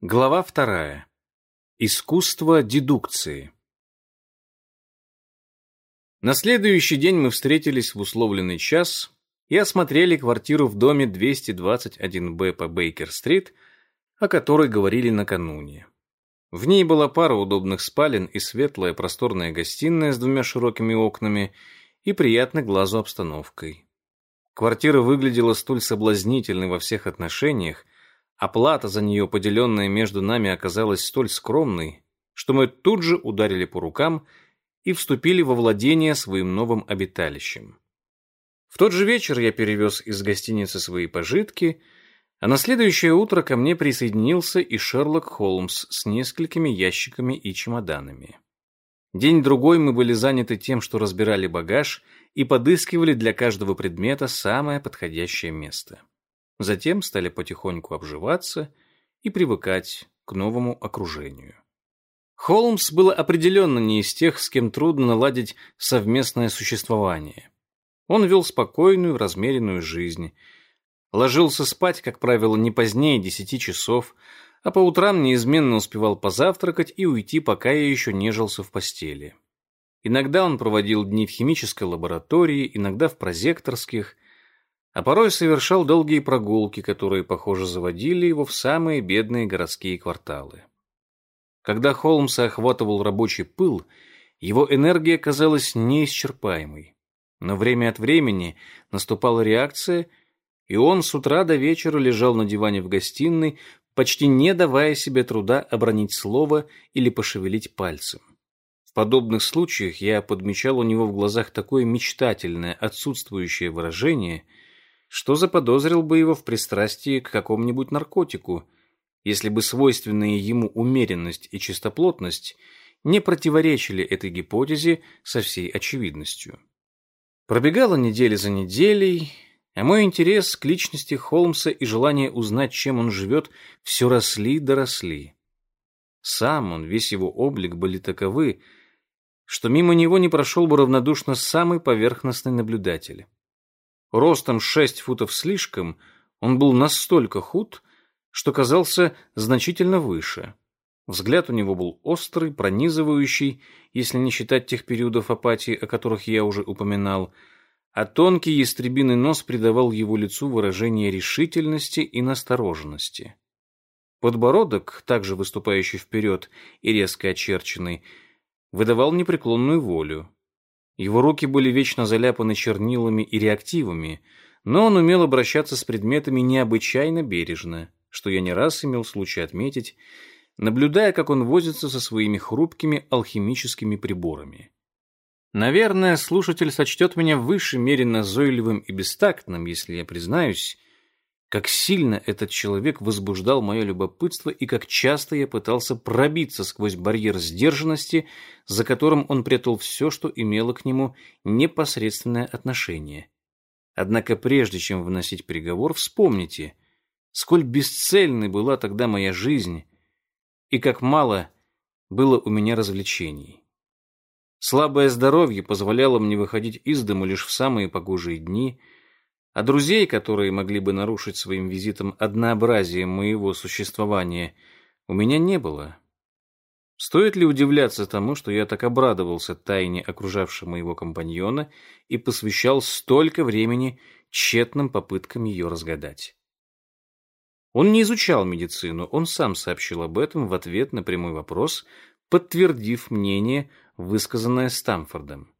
Глава вторая. Искусство дедукции. На следующий день мы встретились в условленный час и осмотрели квартиру в доме 221-Б по Бейкер-стрит, о которой говорили накануне. В ней была пара удобных спален и светлая просторная гостиная с двумя широкими окнами и приятной глазу обстановкой. Квартира выглядела столь соблазнительной во всех отношениях, Оплата за нее, поделенная между нами, оказалась столь скромной, что мы тут же ударили по рукам и вступили во владение своим новым обиталищем. В тот же вечер я перевез из гостиницы свои пожитки, а на следующее утро ко мне присоединился и Шерлок Холмс с несколькими ящиками и чемоданами. День-другой мы были заняты тем, что разбирали багаж и подыскивали для каждого предмета самое подходящее место. Затем стали потихоньку обживаться и привыкать к новому окружению. Холмс был определенно не из тех, с кем трудно наладить совместное существование. Он вел спокойную, размеренную жизнь. Ложился спать, как правило, не позднее десяти часов, а по утрам неизменно успевал позавтракать и уйти, пока я еще нежился в постели. Иногда он проводил дни в химической лаборатории, иногда в прозекторских – а порой совершал долгие прогулки, которые, похоже, заводили его в самые бедные городские кварталы. Когда Холмса охватывал рабочий пыл, его энергия казалась неисчерпаемой. Но время от времени наступала реакция, и он с утра до вечера лежал на диване в гостиной, почти не давая себе труда обронить слово или пошевелить пальцем. В подобных случаях я подмечал у него в глазах такое мечтательное, отсутствующее выражение – что заподозрил бы его в пристрастии к какому-нибудь наркотику, если бы свойственные ему умеренность и чистоплотность не противоречили этой гипотезе со всей очевидностью. Пробегала неделя за неделей, а мой интерес к личности Холмса и желание узнать, чем он живет, все росли да росли. Сам он, весь его облик были таковы, что мимо него не прошел бы равнодушно самый поверхностный наблюдатель. Ростом шесть футов слишком, он был настолько худ, что казался значительно выше. Взгляд у него был острый, пронизывающий, если не считать тех периодов апатии, о которых я уже упоминал, а тонкий ястребиный нос придавал его лицу выражение решительности и настороженности. Подбородок, также выступающий вперед и резко очерченный, выдавал непреклонную волю. Его руки были вечно заляпаны чернилами и реактивами, но он умел обращаться с предметами необычайно бережно, что я не раз имел случай отметить, наблюдая, как он возится со своими хрупкими алхимическими приборами. Наверное, слушатель сочтет меня в высшей мере назойливым и бестактным, если я признаюсь, как сильно этот человек возбуждал мое любопытство и как часто я пытался пробиться сквозь барьер сдержанности, за которым он прятал все, что имело к нему непосредственное отношение. Однако прежде чем выносить приговор, вспомните, сколь бесцельной была тогда моя жизнь и как мало было у меня развлечений. Слабое здоровье позволяло мне выходить из дому лишь в самые погожие дни – а друзей, которые могли бы нарушить своим визитом однообразие моего существования, у меня не было. Стоит ли удивляться тому, что я так обрадовался тайне окружавшей моего компаньона и посвящал столько времени тщетным попыткам ее разгадать? Он не изучал медицину, он сам сообщил об этом в ответ на прямой вопрос, подтвердив мнение, высказанное Стамфордом.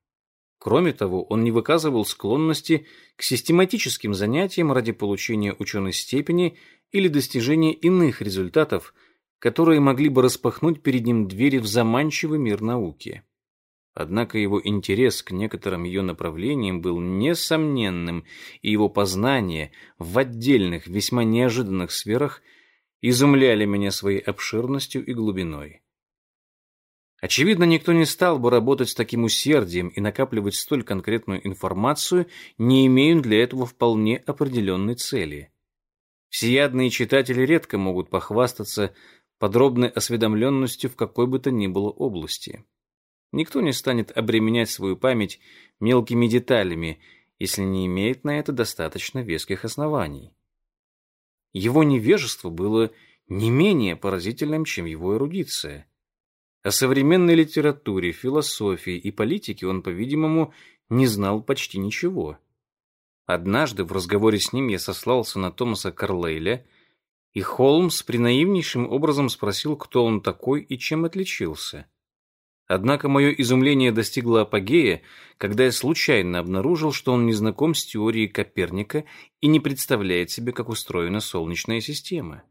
Кроме того, он не выказывал склонности к систематическим занятиям ради получения ученой степени или достижения иных результатов, которые могли бы распахнуть перед ним двери в заманчивый мир науки. Однако его интерес к некоторым ее направлениям был несомненным, и его познания в отдельных, весьма неожиданных сферах изумляли меня своей обширностью и глубиной. Очевидно, никто не стал бы работать с таким усердием и накапливать столь конкретную информацию, не имея для этого вполне определенной цели. Всеядные читатели редко могут похвастаться подробной осведомленностью в какой бы то ни было области. Никто не станет обременять свою память мелкими деталями, если не имеет на это достаточно веских оснований. Его невежество было не менее поразительным, чем его эрудиция. О современной литературе, философии и политике он, по-видимому, не знал почти ничего. Однажды в разговоре с ним я сослался на Томаса Карлейля, и Холмс принаивнейшим образом спросил, кто он такой и чем отличился. Однако мое изумление достигло апогея, когда я случайно обнаружил, что он не знаком с теорией Коперника и не представляет себе, как устроена Солнечная система.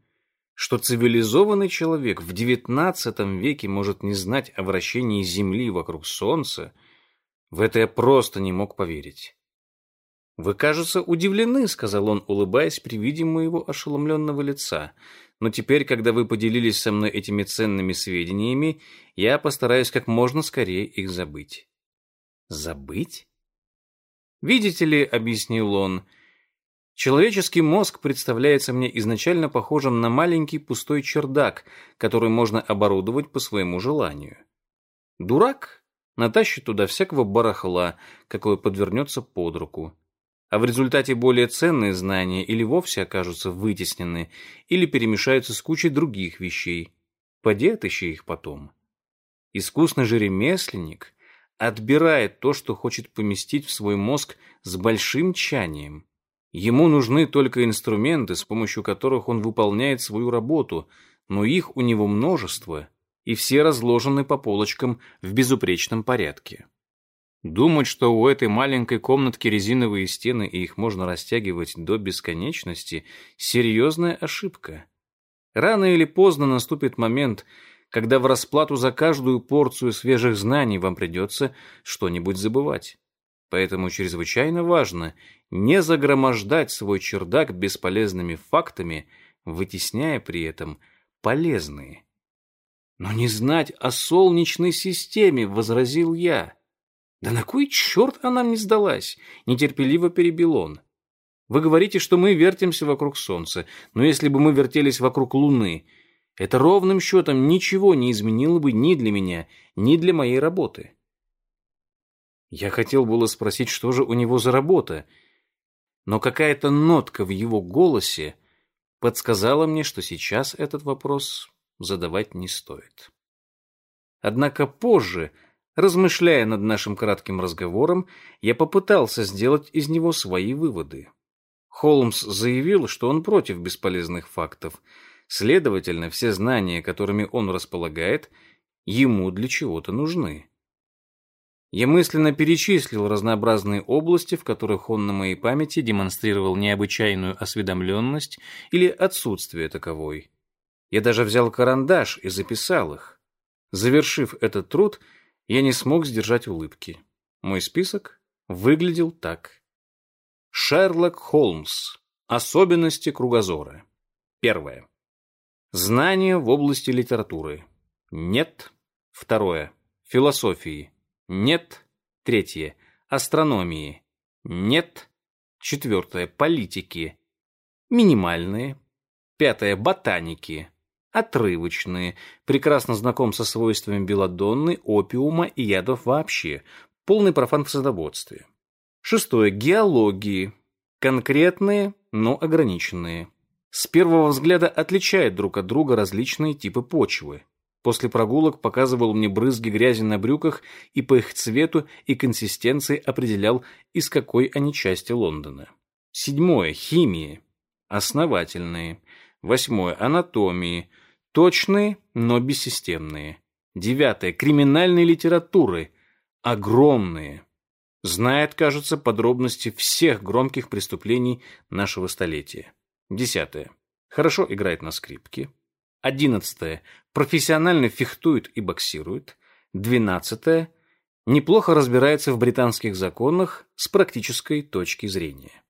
Что цивилизованный человек в XIX веке может не знать о вращении Земли вокруг Солнца, в это я просто не мог поверить. «Вы, кажется, удивлены», — сказал он, улыбаясь при виде моего ошеломленного лица. «Но теперь, когда вы поделились со мной этими ценными сведениями, я постараюсь как можно скорее их забыть». «Забыть?» «Видите ли», — объяснил он, — «человеческий мозг представляется мне изначально похожим на маленький пустой чердак, который можно оборудовать по своему желанию. Дурак натащит туда всякого барахла, какое подвернется под руку» а в результате более ценные знания или вовсе окажутся вытеснены, или перемешаются с кучей других вещей. Поди отыщи их потом. Искусный же ремесленник отбирает то, что хочет поместить в свой мозг с большим тщанием. Ему нужны только инструменты, с помощью которых он выполняет свою работу, но их у него множество, и все разложены по полочкам в безупречном порядке. Думать, что у этой маленькой комнатки резиновые стены и их можно растягивать до бесконечности – серьезная ошибка. Рано или поздно наступит момент, когда в расплату за каждую порцию свежих знаний вам придется что-нибудь забывать. Поэтому чрезвычайно важно не загромождать свой чердак бесполезными фактами, вытесняя при этом полезные. «Но не знать о Солнечной системе», — возразил я. «Да на кой черт она мне сдалась?» — нетерпеливо перебил он. «Вы говорите, что мы вертимся вокруг Солнца, но если бы мы вертелись вокруг Луны, это ровным счетом ничего не изменило бы ни для меня, ни для моей работы». Я хотел было спросить, что же у него за работа, но какая-то нотка в его голосе подсказала мне, что сейчас этот вопрос задавать не стоит. Однако позже Размышляя над нашим кратким разговором, я попытался сделать из него свои выводы. Холмс заявил, что он против бесполезных фактов. Следовательно, все знания, которыми он располагает, ему для чего-то нужны. Я мысленно перечислил разнообразные области, в которых он на моей памяти демонстрировал необычайную осведомленность или отсутствие таковой. Я даже взял карандаш и записал их. Завершив этот труд, я не смог сдержать улыбки. Мой список выглядел так. Шерлок Холмс. Особенности кругозора. Первое. Знания в области литературы. Нет. Второе. Философии. Нет. Третье. Астрономии. Нет. Четвертое. Политики. Минимальные. Пятое. Ботаники отрывочные, прекрасно знаком со свойствами белодонны, опиума и ядов вообще, полный профан в садоводстве. Шестое. Геологии. Конкретные, но ограниченные. С первого взгляда отличают друг от друга различные типы почвы. После прогулок показывал мне брызги грязи на брюках и по их цвету и консистенции определял, из какой они части Лондона. Седьмое. Химии. Основательные. Восьмое. Анатомии. Точные, но бессистемные. Девятое. Криминальной литературы. Огромные. Знает, кажется, подробности всех громких преступлений нашего столетия. Десятое. Хорошо играет на скрипке. Одиннадцатое. Профессионально фехтует и боксирует. Двенадцатое. Неплохо разбирается в британских законах с практической точки зрения.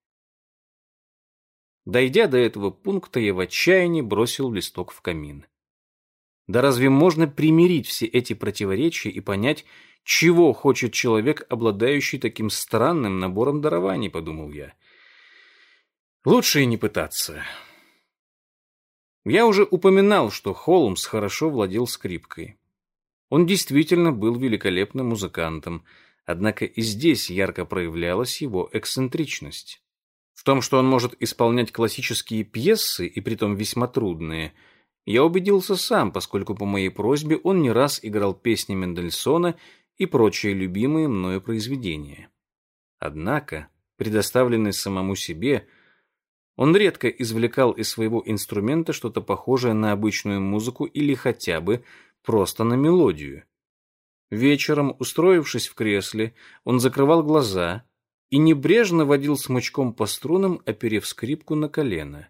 Дойдя до этого пункта, я в отчаянии бросил листок в камин. Да разве можно примирить все эти противоречия и понять, чего хочет человек, обладающий таким странным набором дарований, подумал я. Лучше и не пытаться. Я уже упоминал, что Холмс хорошо владел скрипкой. Он действительно был великолепным музыкантом, однако и здесь ярко проявлялась его эксцентричность. В том, что он может исполнять классические пьесы, и притом весьма трудные, Я убедился сам, поскольку по моей просьбе он не раз играл песни Мендельсона и прочие любимые мною произведения. Однако, предоставленный самому себе, он редко извлекал из своего инструмента что-то похожее на обычную музыку или хотя бы просто на мелодию. Вечером, устроившись в кресле, он закрывал глаза и небрежно водил смычком по струнам, оперев скрипку на колено.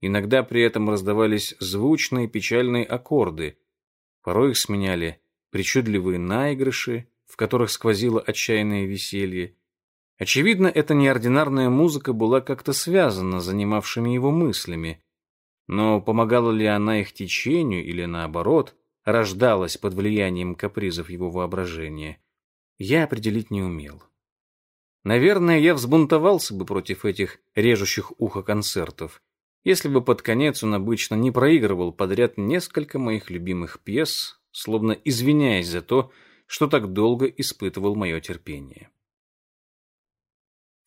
Иногда при этом раздавались звучные печальные аккорды. Порой их сменяли причудливые наигрыши, в которых сквозило отчаянное веселье. Очевидно, эта неординарная музыка была как-то связана с занимавшими его мыслями. Но помогала ли она их течению или, наоборот, рождалась под влиянием капризов его воображения, я определить не умел. Наверное, я взбунтовался бы против этих режущих ухо концертов, если бы под конец он обычно не проигрывал подряд несколько моих любимых пьес, словно извиняясь за то, что так долго испытывал мое терпение.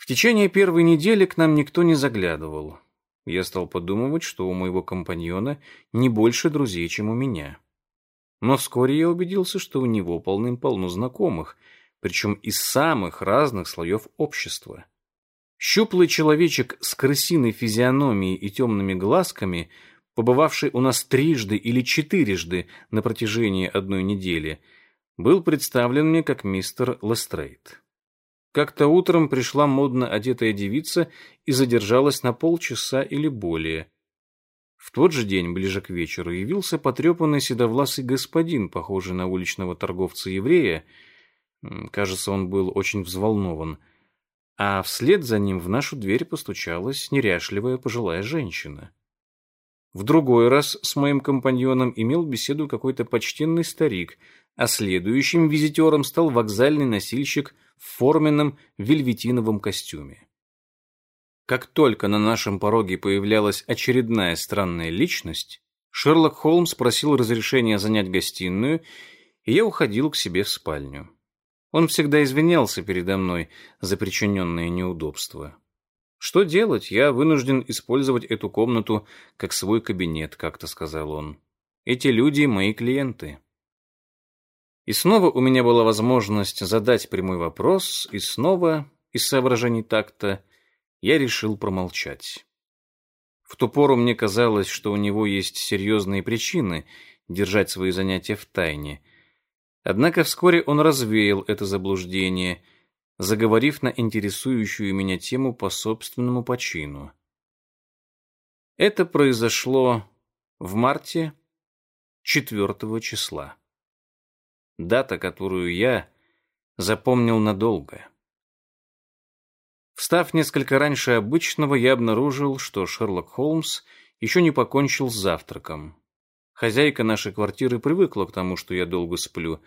В течение первой недели к нам никто не заглядывал. Я стал подумывать, что у моего компаньона не больше друзей, чем у меня. Но вскоре я убедился, что у него полным-полно знакомых, причем из самых разных слоев общества. Щуплый человечек с крысиной физиономией и темными глазками, побывавший у нас трижды или четырежды на протяжении одной недели, был представлен мне как мистер Лестрейд. Как-то утром пришла модно одетая девица и задержалась на полчаса или более. В тот же день, ближе к вечеру, явился потрепанный седовласый господин, похожий на уличного торговца-еврея. Кажется, он был очень взволнован — а вслед за ним в нашу дверь постучалась неряшливая пожилая женщина. В другой раз с моим компаньоном имел беседу какой-то почтенный старик, а следующим визитером стал вокзальный носильщик в форменном вельветиновом костюме. Как только на нашем пороге появлялась очередная странная личность, Шерлок Холмс просил разрешения занять гостиную, и я уходил к себе в спальню. Он всегда извинялся передо мной за причиненные неудобства. «Что делать? Я вынужден использовать эту комнату как свой кабинет», — как-то сказал он. «Эти люди — мои клиенты». И снова у меня была возможность задать прямой вопрос, и снова, из соображений такта, я решил промолчать. В ту пору мне казалось, что у него есть серьезные причины держать свои занятия в тайне — Однако вскоре он развеял это заблуждение, заговорив на интересующую меня тему по собственному почину. Это произошло в марте 4 числа. Дата, которую я запомнил надолго. Встав несколько раньше обычного, я обнаружил, что Шерлок Холмс еще не покончил с завтраком. Хозяйка нашей квартиры привыкла к тому, что я долго сплю,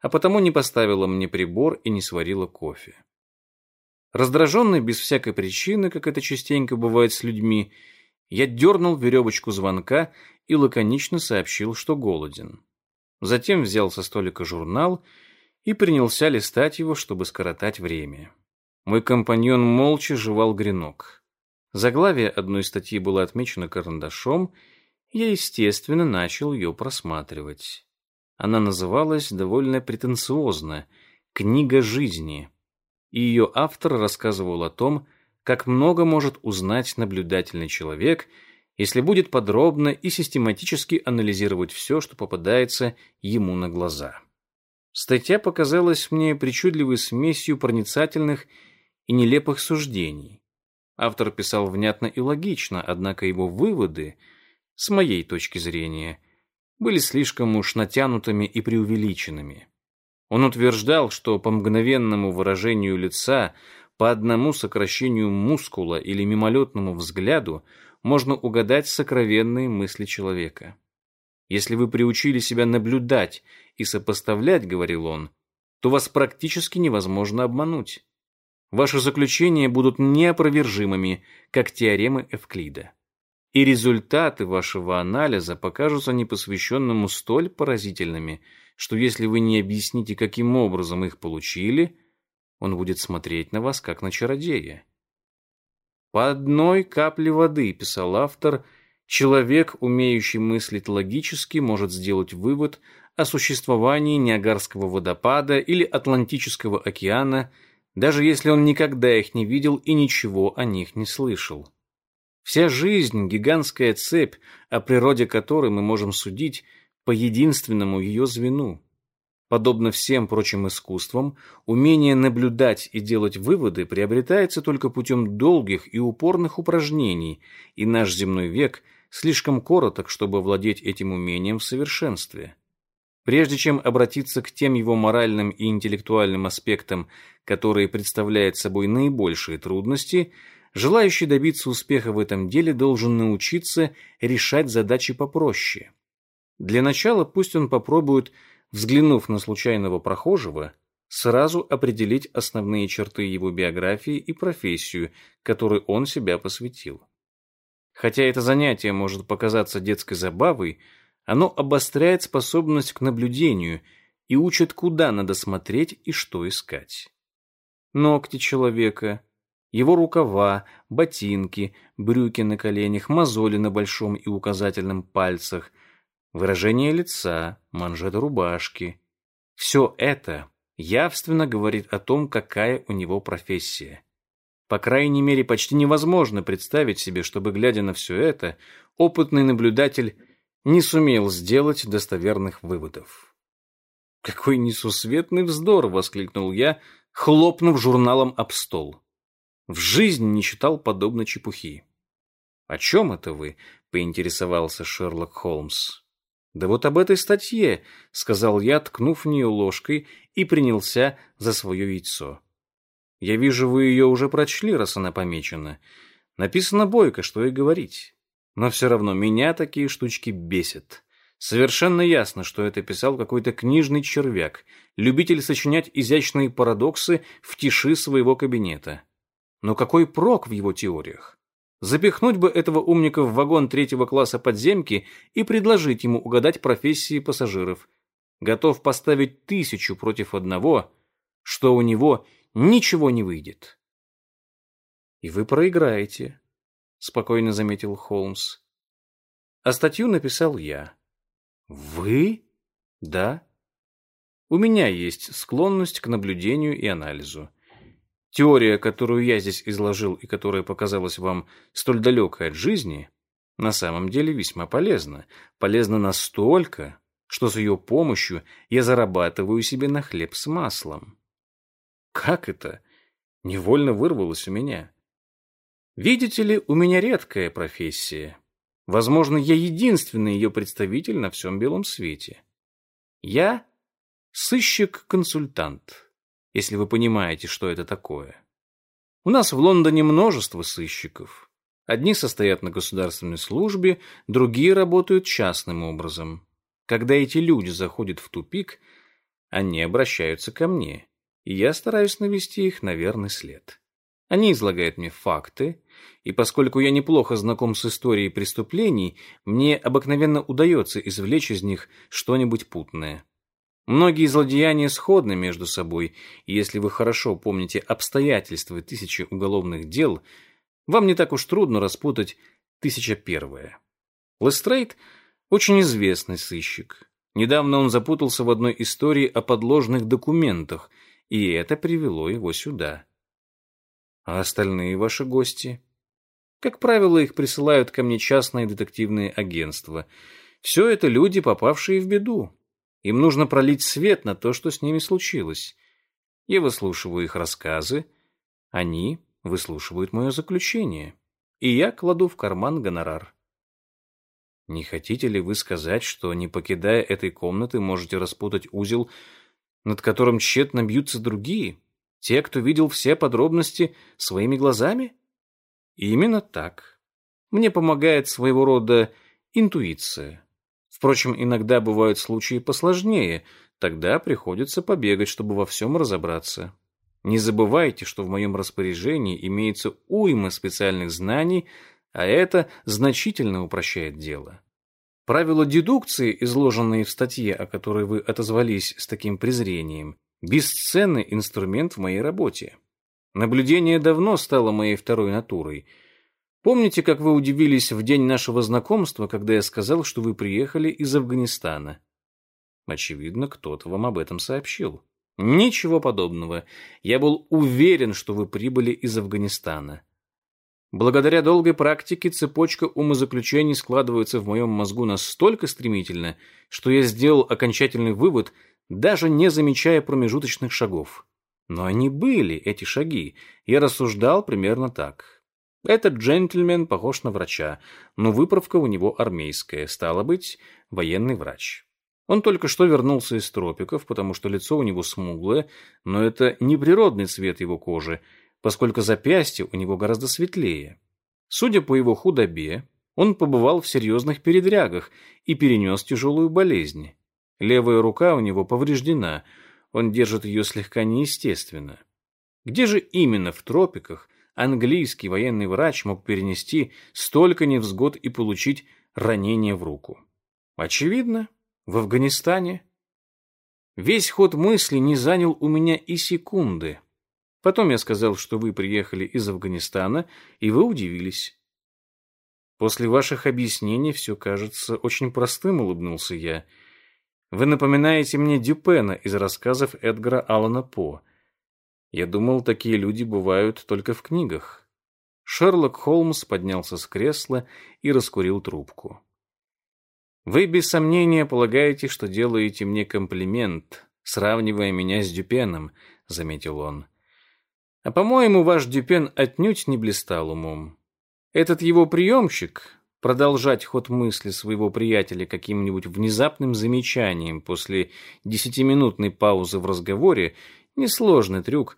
а потому не поставила мне прибор и не сварила кофе. Раздраженный без всякой причины, как это частенько бывает с людьми, я дернул веревочку звонка и лаконично сообщил, что голоден. Затем взял со столика журнал и принялся листать его, чтобы скоротать время. Мой компаньон молча жевал гренок. Заглавие одной статьи было отмечено карандашом — я, естественно, начал ее просматривать. Она называлась довольно претенциозно «Книга жизни», и ее автор рассказывал о том, как много может узнать наблюдательный человек, если будет подробно и систематически анализировать все, что попадается ему на глаза. Статья показалась мне причудливой смесью проницательных и нелепых суждений. Автор писал внятно и логично, однако его выводы — с моей точки зрения, были слишком уж натянутыми и преувеличенными. Он утверждал, что по мгновенному выражению лица, по одному сокращению мускула или мимолетному взгляду можно угадать сокровенные мысли человека. Если вы приучили себя наблюдать и сопоставлять, говорил он, то вас практически невозможно обмануть. Ваши заключения будут неопровержимыми, как теоремы Эвклида и результаты вашего анализа покажутся непосвященному столь поразительными, что если вы не объясните, каким образом их получили, он будет смотреть на вас, как на чародея. «По одной капле воды», — писал автор, Человек, умеющий мыслить логически, может сделать вывод о существовании Ниагарского водопада или Атлантического океана, даже если он никогда их не видел и ничего о них не слышал. Вся жизнь — гигантская цепь, о природе которой мы можем судить по единственному ее звену. Подобно всем прочим искусствам, умение наблюдать и делать выводы приобретается только путем долгих и упорных упражнений, и наш земной век слишком короток, чтобы владеть этим умением в совершенстве. Прежде чем обратиться к тем его моральным и интеллектуальным аспектам, которые представляют собой наибольшие трудности, желающий добиться успеха в этом деле должен научиться решать задачи попроще. Для начала пусть он попробует взглянув на случайного прохожего, сразу определить основные черты его биографии и профессию, которой он себя посвятил. Хотя это занятие может показаться детской забавой, оно обостряет способность к наблюдению и учит, куда надо смотреть и что искать. Ногти человека, его рукава, ботинки, брюки на коленях, мозоли на большом и указательном пальцах, выражение лица, манжеты рубашки. Все это явственно говорит о том, какая у него профессия. По крайней мере, почти невозможно представить себе, чтобы, глядя на все это, опытный наблюдатель не сумел сделать достоверных выводов. «Какой несусветный вздор!» — воскликнул я, хлопнув журналом об стол. В жизни не читал подобной чепухи. «О чем это вы?» — поинтересовался Шерлок Холмс. «Да вот об этой статье», — сказал я, ткнув в нее ложкой, и принялся за свое яйцо. «Я вижу, вы ее уже прочли, раз она помечена. Написано бойко, что и говорить. Но все равно меня такие штучки бесят. Совершенно ясно, что это писал какой-то книжный червяк, любитель сочинять изящные парадоксы в тиши своего кабинета. Но какой прок в его теориях? Запихнуть бы этого умника в вагон третьего класса подземки и предложить ему угадать профессии пассажиров. Готов поставить тысячу против одного, что у него ничего не выйдет. «И вы проиграете», — спокойно заметил Холмс. А статью написал я. «Вы?» «Да». У меня есть склонность к наблюдению и анализу. Теория, которую я здесь изложил и которая показалась вам столь далекой от жизни, на самом деле весьма полезна. Полезна настолько, что с ее помощью я зарабатываю себе на хлеб с маслом. Как это? Невольно вырвалось у меня. Видите ли, у меня редкая профессия. Возможно, я единственный ее представитель на всем белом свете. Я сыщик-консультант если вы понимаете, что это такое. У нас в Лондоне множество сыщиков. Одни состоят на государственной службе, другие работают частным образом. Когда эти люди заходят в тупик, они обращаются ко мне, и я стараюсь навести их на верный след. Они излагают мне факты, и поскольку я неплохо знаком с историей преступлений, мне обыкновенно удается извлечь из них что-нибудь путное. Многие злодеяния сходны между собой, и если вы хорошо помните обстоятельства тысячи уголовных дел, вам не так уж трудно распутать тысяча первое. Лестрейд – очень известный сыщик. Недавно он запутался в одной истории о подложных документах, и это привело его сюда. А остальные ваши гости? Как правило, их присылают ко мне частные детективные агентства. Все это люди, попавшие в беду. Им нужно пролить свет на то, что с ними случилось. Я выслушиваю их рассказы, они выслушивают мое заключение, и я кладу в карман гонорар. Не хотите ли вы сказать, что, не покидая этой комнаты, можете распутать узел, над которым тщетно бьются другие, те, кто видел все подробности своими глазами? Именно так. Мне помогает своего рода интуиция. Впрочем, иногда бывают случаи посложнее, тогда приходится побегать, чтобы во всем разобраться. Не забывайте, что в моем распоряжении имеется уйма специальных знаний, а это значительно упрощает дело. Правила дедукции, изложенные в статье, о которой вы отозвались с таким презрением, бесценный инструмент в моей работе. Наблюдение давно стало моей второй натурой. Помните, как вы удивились в день нашего знакомства, когда я сказал, что вы приехали из Афганистана? Очевидно, кто-то вам об этом сообщил. Ничего подобного. Я был уверен, что вы прибыли из Афганистана. Благодаря долгой практике цепочка умозаключений складывается в моем мозгу настолько стремительно, что я сделал окончательный вывод, даже не замечая промежуточных шагов. Но они были, эти шаги. Я рассуждал примерно так. Этот джентльмен похож на врача, но выправка у него армейская, стало быть, военный врач. Он только что вернулся из тропиков, потому что лицо у него смуглое, но это не природный цвет его кожи, поскольку запястье у него гораздо светлее. Судя по его худобе, он побывал в серьезных передрягах и перенес тяжелую болезнь. Левая рука у него повреждена, он держит ее слегка неестественно. Где же именно в тропиках английский военный врач мог перенести столько невзгод и получить ранение в руку? Очевидно, в Афганистане. Весь ход мысли не занял у меня и секунды. Потом я сказал, что вы приехали из Афганистана, и вы удивились. После ваших объяснений все кажется очень простым, улыбнулся я. Вы напоминаете мне Дюпена из рассказов Эдгара Аллана По. Я думал, такие люди бывают только в книгах. Шерлок Холмс поднялся с кресла и раскурил трубку. Вы без сомнения полагаете, что делаете мне комплимент, сравнивая меня с Дюпеном, заметил он. А по-моему, ваш Дюпен отнюдь не блистал умом. Этот его приемщик, продолжать ход мысли своего приятеля каким-нибудь внезапным замечанием после десятиминутной паузы в разговоре, несложный трюк,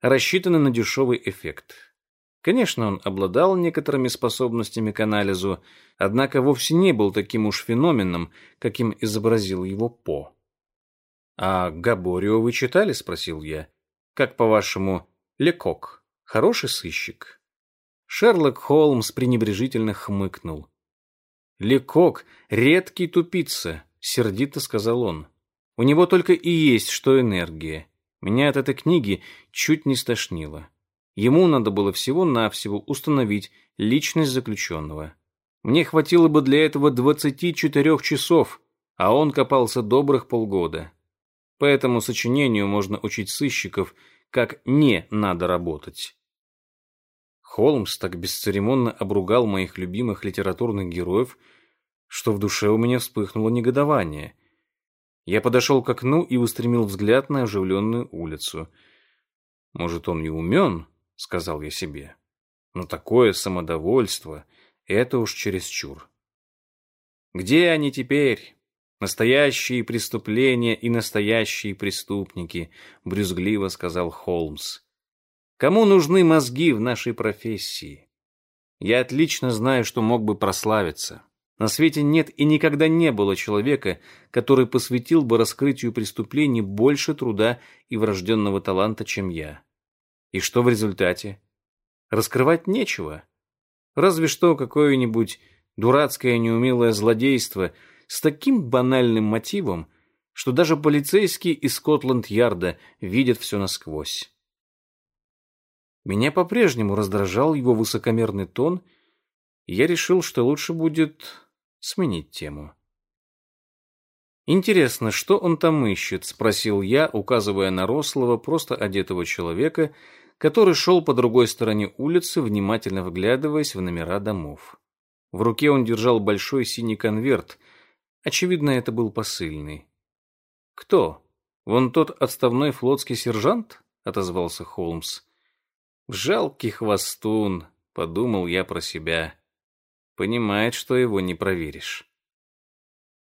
рассчитанный на дешевый эффект. Конечно, он обладал некоторыми способностями к анализу, однако вовсе не был таким уж феноменом, каким изобразил его По. «А Габорио вы читали?» — спросил я. «Как, по-вашему, Лекок? Хороший сыщик?» Шерлок Холмс пренебрежительно хмыкнул. «Лекок — редкий тупица», — сердито сказал он. «У него только и есть что энергия. Меня от этой книги чуть не стошнило. Ему надо было всего-навсего установить личность заключенного. Мне хватило бы для этого 24 часов, а он копался добрых полгода. По этому сочинению можно учить сыщиков, как не надо работать. Холмс так бесцеремонно обругал моих любимых литературных героев, что в душе у меня вспыхнуло негодование – я подошел к окну и устремил взгляд на оживленную улицу. «Может, он и умен?» — сказал я себе. «Но такое самодовольство — это уж чересчур». «Где они теперь?» «Настоящие преступления и настоящие преступники», — брюзгливо сказал Холмс. «Кому нужны мозги в нашей профессии? Я отлично знаю, что мог бы прославиться. На свете нет и никогда не было человека, который посвятил бы раскрытию преступлений больше труда и врожденного таланта, чем я. И что в результате? Раскрывать нечего. Разве что какое-нибудь дурацкое неумелое злодейство с таким банальным мотивом, что даже полицейские из Скотланд-Ярда видят все насквозь. Меня по-прежнему раздражал его высокомерный тон, и я решил, что лучше будет сменить тему. «Интересно, что он там ищет?» — спросил я, указывая на рослого, просто одетого человека, который шел по другой стороне улицы, внимательно вглядываясь в номера домов. В руке он держал большой синий конверт. Очевидно, это был посыльный. «Кто? Вон тот отставной флотский сержант?» — отозвался Холмс. «Жалкий хвостун», — подумал я про себя. Понимает, что его не проверишь.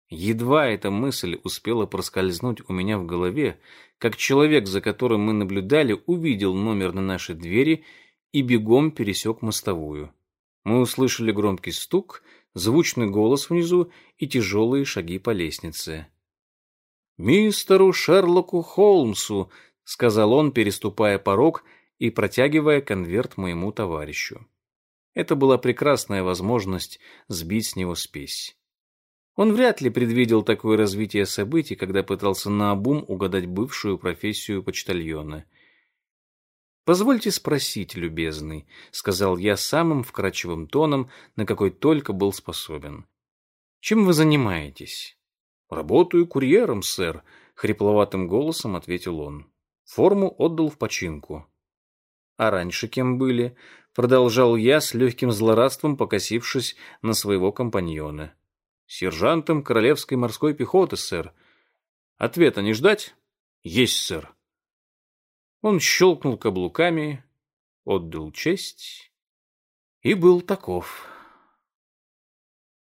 Едва эта мысль успела проскользнуть у меня в голове, как человек, за которым мы наблюдали, увидел номер на нашей двери и бегом пересек мостовую. Мы услышали громкий стук, звучный голос внизу и тяжелые шаги по лестнице. «Мистеру Шерлоку Холмсу», — сказал он, переступая порог и протягивая конверт моему товарищу. Это была прекрасная возможность сбить с него спесь. Он вряд ли предвидел такое развитие событий, когда пытался наобум угадать бывшую профессию почтальона. Позвольте спросить, любезный, сказал я самым вкрадчивым тоном, на какой только был способен. Чем вы занимаетесь? Работаю курьером, сэр, хрипловатым голосом ответил он. Форму отдал в починку. А раньше кем были? Продолжал я с легким злорадством, покосившись на своего компаньона. Сержантом королевской морской пехоты, сэр. Ответа не ждать? Есть, сэр. Он щелкнул каблуками, отдал честь и был таков.